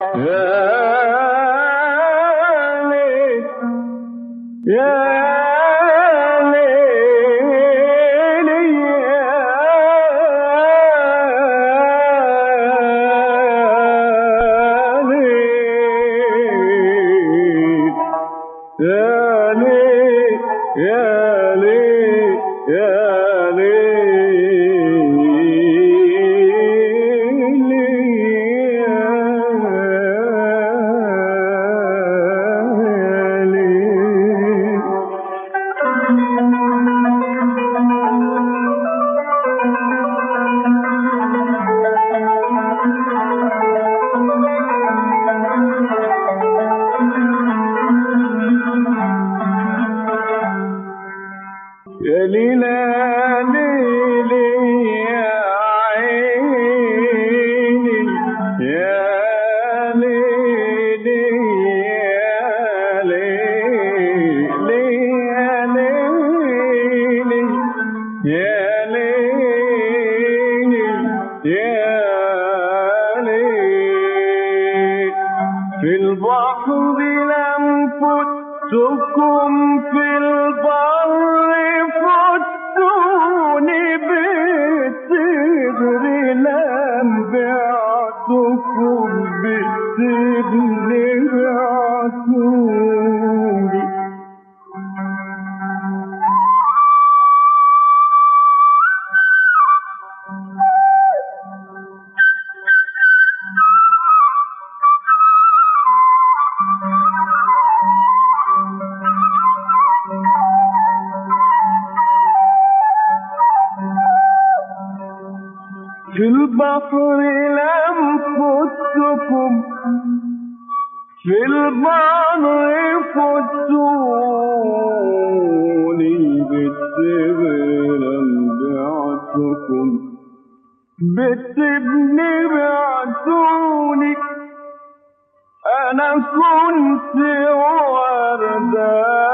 ليلي يا عيني في البحر لم فتكم في بعتكم بالصبر بعتوني في البحر لم فتكم في البحر فتوني بالسبر لم بعتكم بالسبن بعتوني أنا كنت وردة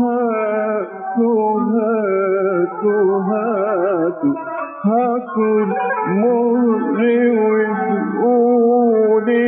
هاتوا هاتوا هاتوا هاتوا المر واسلبوني